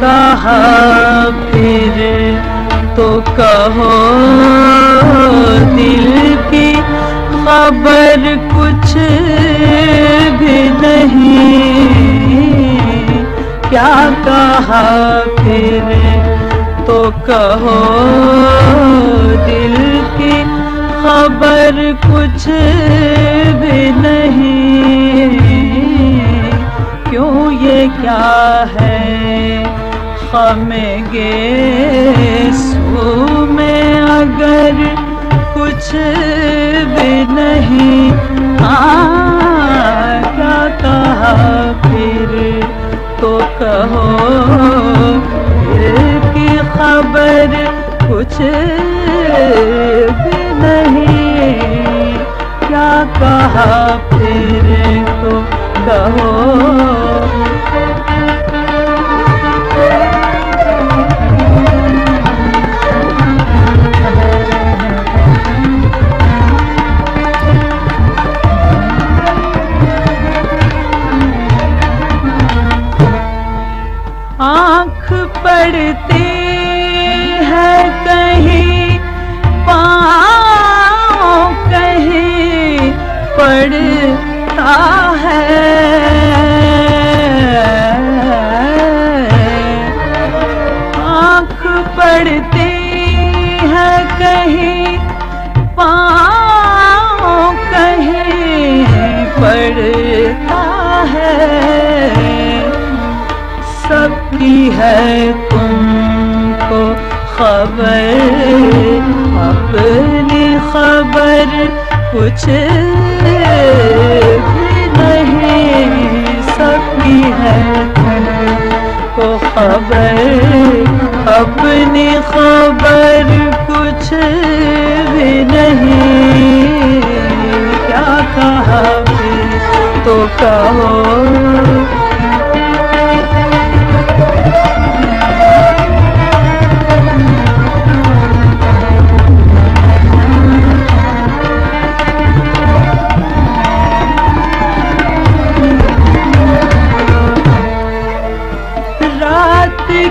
کہا پھر تو کہو دل کی خبر کچھ بھی نہیں۔ کیا کہا پھر؟ تو کہو دل کی خبر کچھ بھی نہیں۔ کیا ہے؟ خم گے سو میں اگر کچھ بھی نہیں ہاں کیا کہا پھر تو کہو کی خبر کچھ بھی نہیں۔ کیا کہا پھر تو کہو آنکھ پڑتی ہے کہیں پاس کی ہے تم کو خبر؟ اپنی خبر کچھ بھی نہیں سب کی ہے تم کو خبر؟ اپنی خبر کچھ بھی نہیں۔ کیا کہا تو کہو۔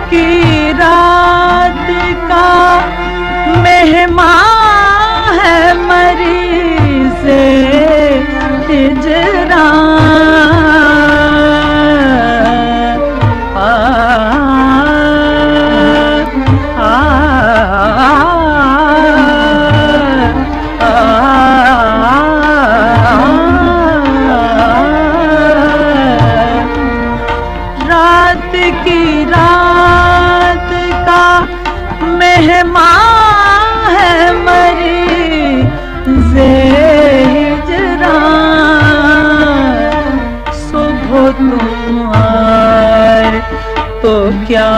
کی رات کا مہمان ہے مریض ہجران مہمان ہے مری ہجران۔ صبح تم تو کیا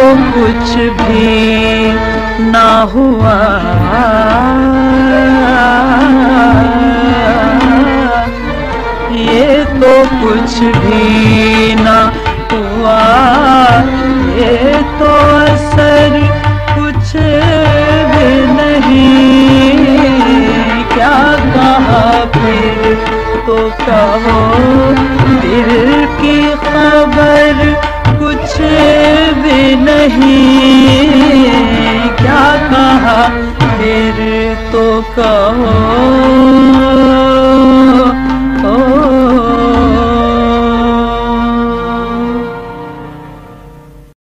یہ کچھ بھی نہ ہوا۔ یہ تو کچھ بھی نہ ہوا۔ یہ تو اثر کچھ بھی نہیں۔ کیا کہا پھر تو کہو دل کی خبر۔ نہیں۔ کیا کہا؟ پھر تو کہو۔